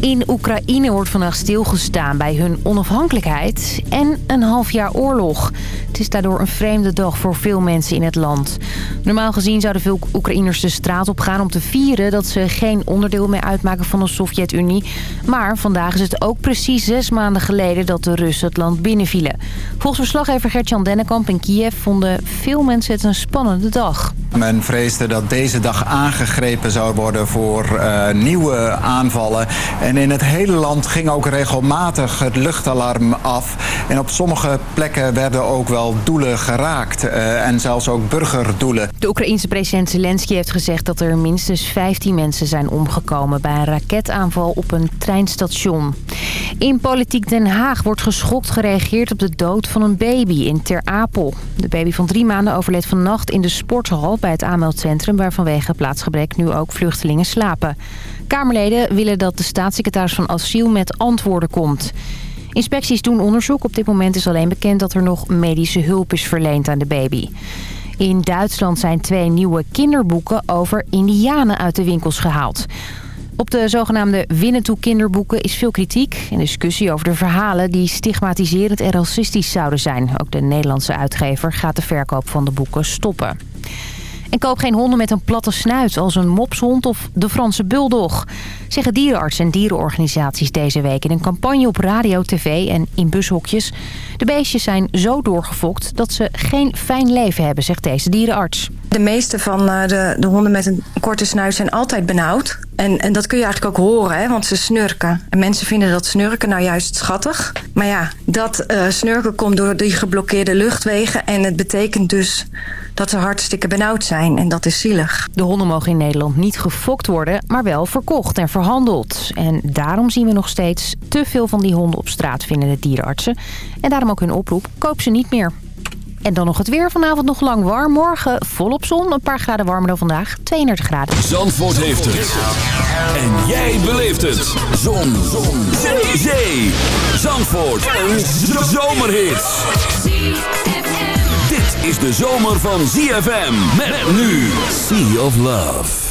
In Oekraïne wordt vannacht stilgestaan bij hun onafhankelijkheid en een half jaar oorlog. Het is daardoor een vreemde dag voor veel mensen in het land. Normaal gezien zouden veel Oekraïners de straat op gaan om te vieren... dat ze geen onderdeel meer uitmaken van de Sovjet-Unie. Maar vandaag is het ook precies zes maanden geleden dat de Russen het land binnenvielen. Volgens verslaggever Gertjan Dennekamp in Kiev vonden veel mensen het een spannende dag. Men vreesde dat deze dag aangegrepen zou worden voor uh, nieuwe aanvallen. En in het hele land ging ook regelmatig het luchtalarm af. En op sommige plekken werden ook wel doelen geraakt. Uh, en zelfs ook burgerdoelen. De Oekraïense president Zelensky heeft gezegd dat er minstens 15 mensen zijn omgekomen... bij een raketaanval op een treinstation. In Politiek Den Haag wordt geschokt gereageerd op de dood van een baby in Ter Apel. De baby van drie maanden overleed vannacht in de sporthal bij het aanmeldcentrum... waar vanwege plaatsgebrek nu ook vluchtelingen slapen. Kamerleden willen dat de staatssecretaris van Asiel met antwoorden komt. Inspecties doen onderzoek. Op dit moment is alleen bekend dat er nog medische hulp is verleend aan de baby. In Duitsland zijn twee nieuwe kinderboeken over indianen uit de winkels gehaald. Op de zogenaamde Winnetou kinderboeken is veel kritiek en discussie over de verhalen die stigmatiserend en racistisch zouden zijn. Ook de Nederlandse uitgever gaat de verkoop van de boeken stoppen. En koop geen honden met een platte snuit als een mopshond of de Franse bulldog. Zeggen dierenartsen en dierenorganisaties deze week in een campagne op radio, tv en in bushokjes. De beestjes zijn zo doorgefokt dat ze geen fijn leven hebben, zegt deze dierenarts. De meeste van eh, de, de honden met een korte snuit zijn altijd benauwd. En, en dat kun je eigenlijk ook horen, hè, want ze snurken. En mensen vinden dat snurken nou juist schattig. Maar ja, dat uh, snurken komt door die geblokkeerde luchtwegen. En het betekent dus dat ze hartstikke benauwd zijn. En dat is zielig. De honden mogen in Nederland niet gefokt worden, maar wel verkocht en verhandeld. En daarom zien we nog steeds te veel van die honden op straat, vinden de dierenartsen. En daarom ook hun oproep, koop ze niet meer. En dan nog het weer. Vanavond nog lang warm. Morgen volop zon. Een paar graden warmer dan vandaag. 32 graden. Zandvoort heeft het. En jij beleeft het. Zon. zon. Zee. Zee. Zandvoort. Een zomerhit. Dit is de zomer van ZFM. Met nu Sea of Love.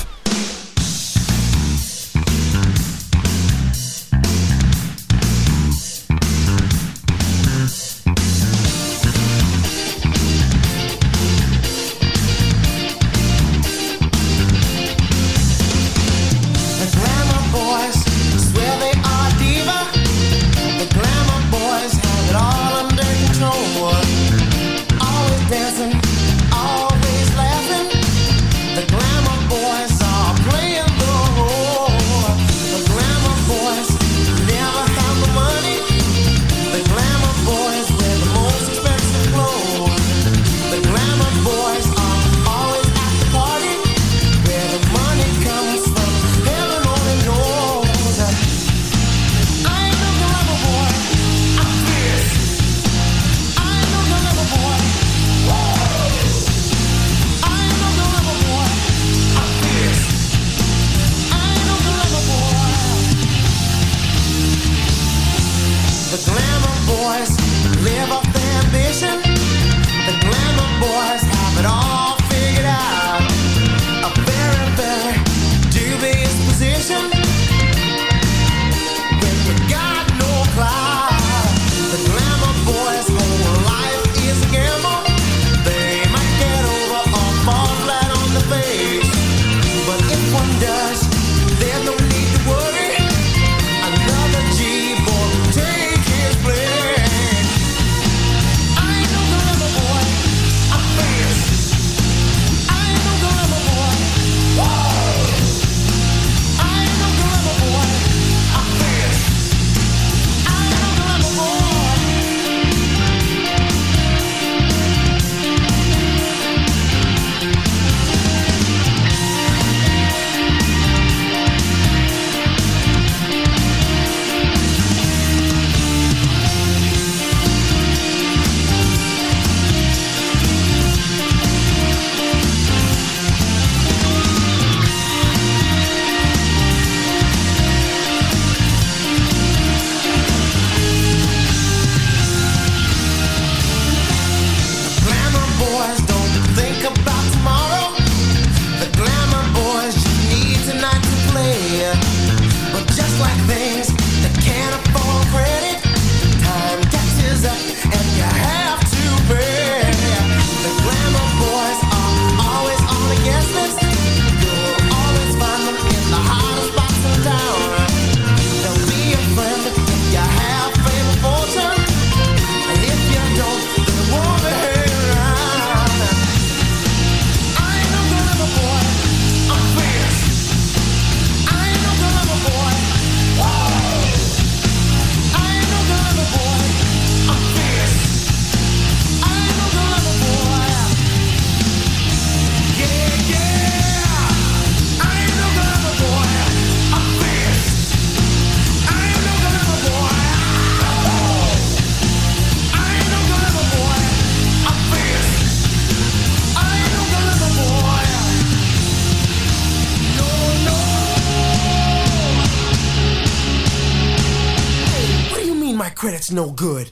no good.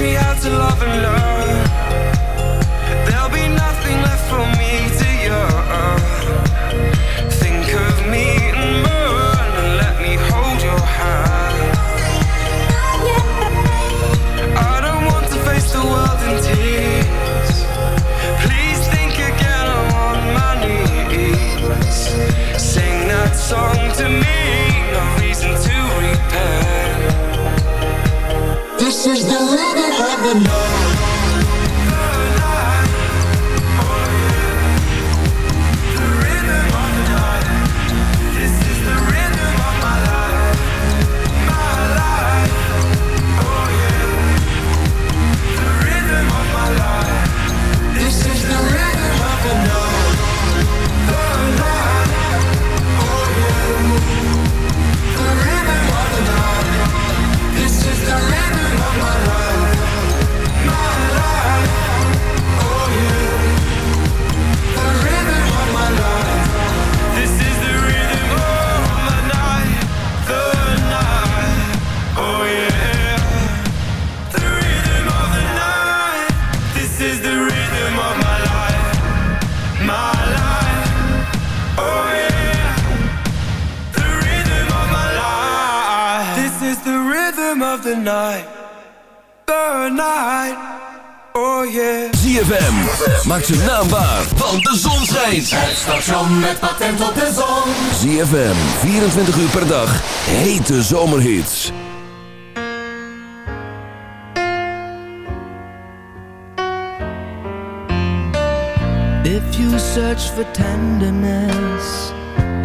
me how to love and learn. There'll be nothing left for me to yearn. Think of me and burn And let me hold your hand. I don't want to face the world in tears. Please think again, I'm on my knees. Sing that song the night, the night, oh yeah. ZFM, maak ze naambaar, want de zon schijnt. Het station met patent op de zon. ZFM, 24 uur per dag, hete zomerhits. If you search for tenderness,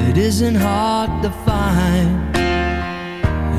it isn't hard to find.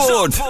Zandvoort.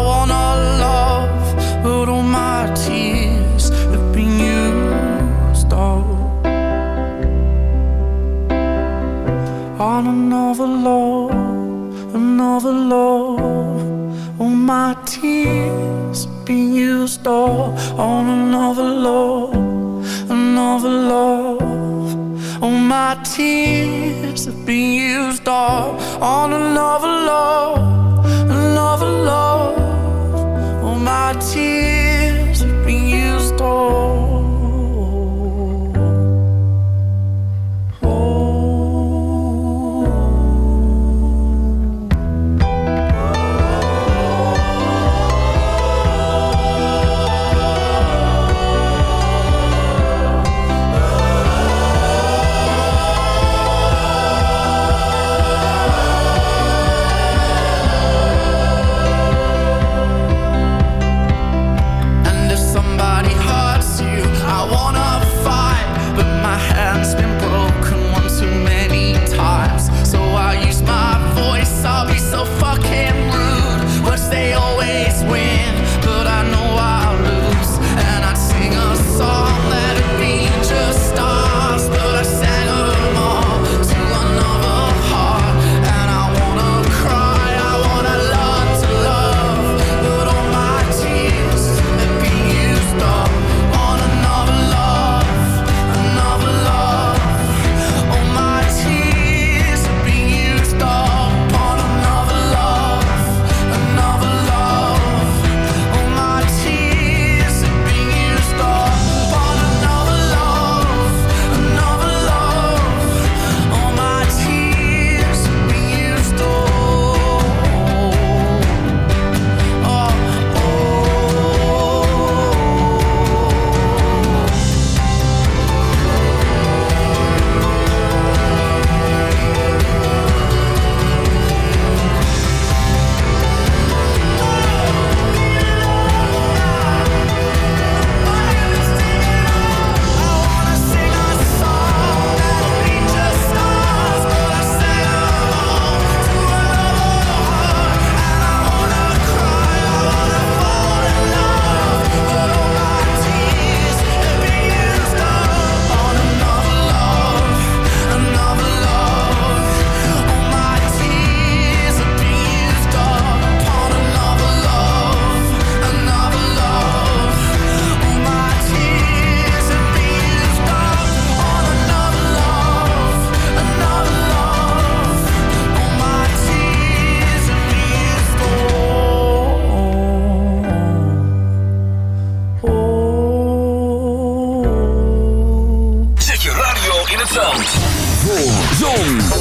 love, another love. All my tears being used all on another love, another love. All my tears been used all on another love, another love. All my tears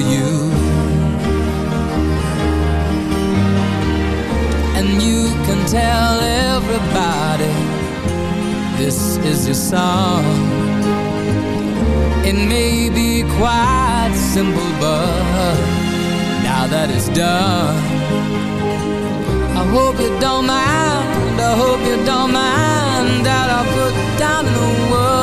you. And you can tell everybody This is your song. It may be quite simple but Now that it's done I hope you don't mind I hope you don't mind That I put down in the world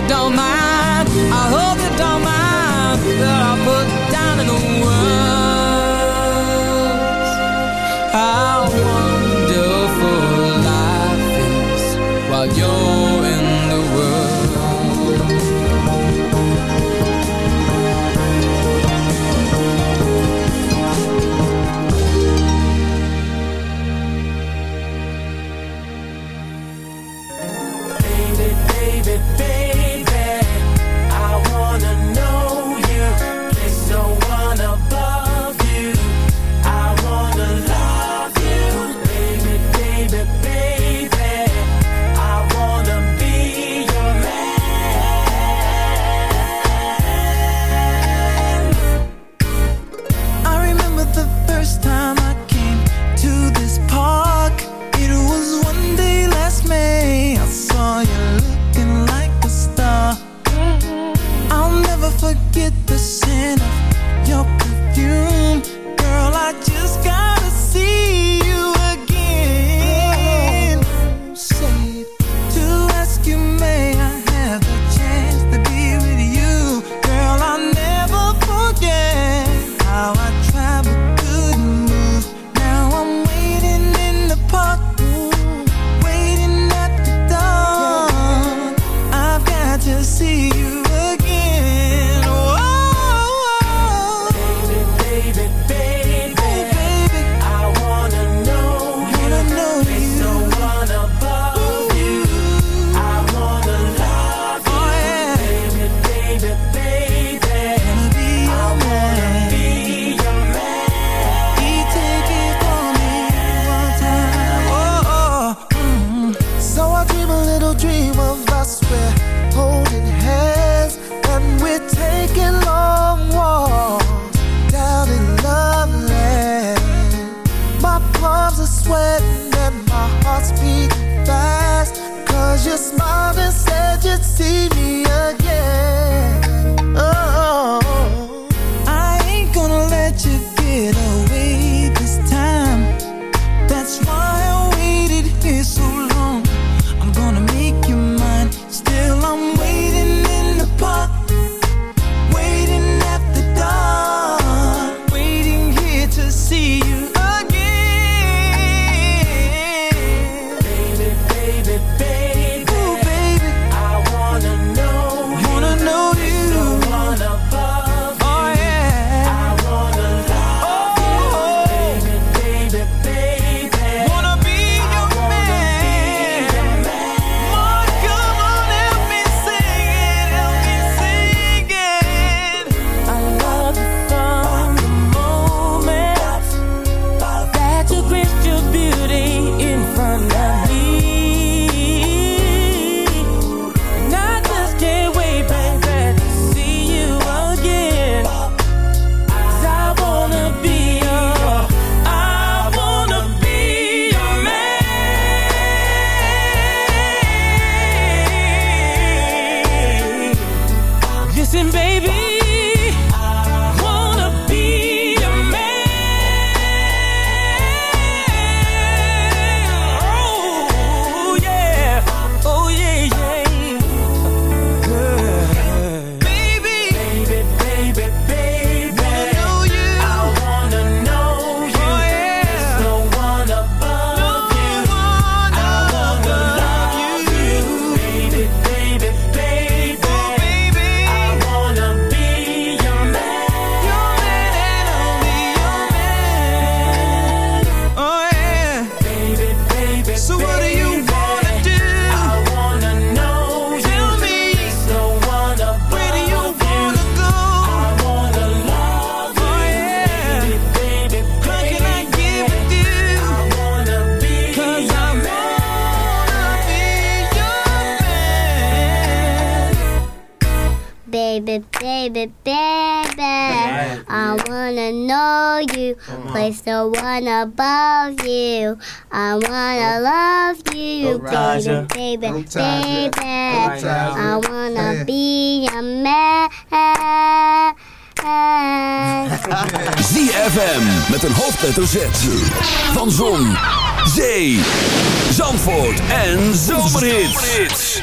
you don't mind I hope the one above you. I wanna love you, baby, baby, baby. I wanna be a man. ZFM met een hoofdletter Z. Van Zon, Zee, Zandvoort en Zomerhits.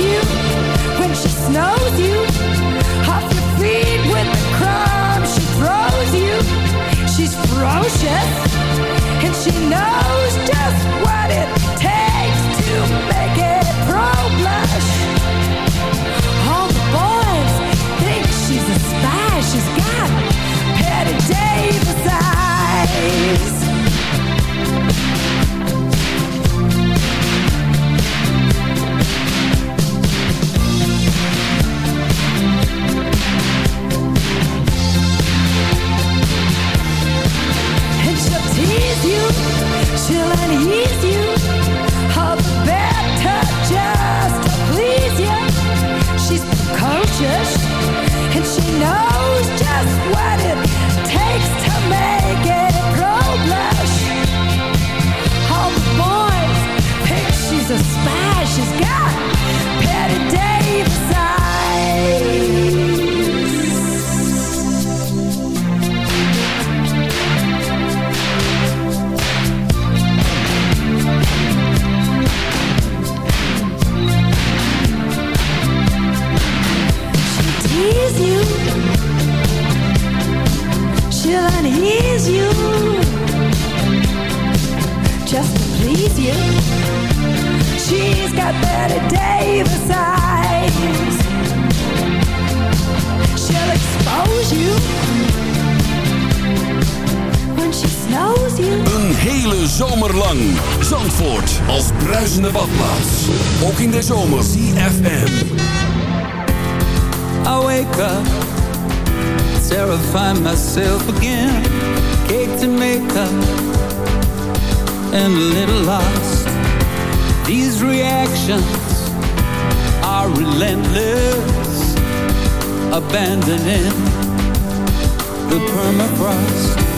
You when she you. Off your feet with she throws you. She's ferocious and she knows just what it takes to make it pro blush. All the boys think she's a spy. She's got Davis eyes. And she knows Zandvoort als bruisende badplaats. Ook in de zomer. CFM. I wake up, terrify myself again. Cake to make up, and a little lost. These reactions are relentless, abandoning the permafrost.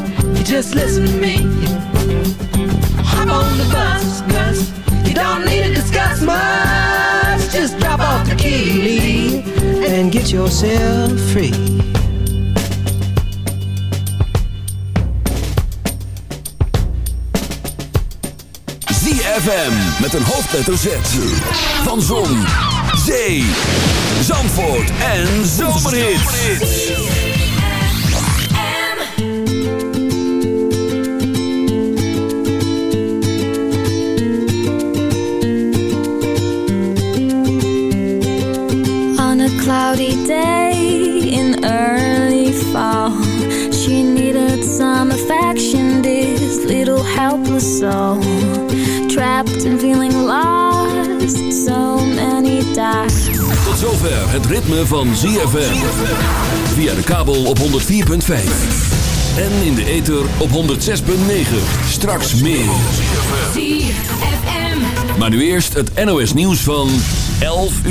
You just listen to me. Hop on the bus, Gus. You don't need to discuss much. Just drop off the key, and get yourself free. ZFM met een hoofdletter Z. Van Zon, Zee, Zandvoort en Zomerhits. Soul Trapped and feeling lost, so many times Tot zover het ritme van ZFM Via de kabel op 104.5 en in de ether op 106.9. Straks meer. Maar nu eerst het NOS nieuws van 11 uur.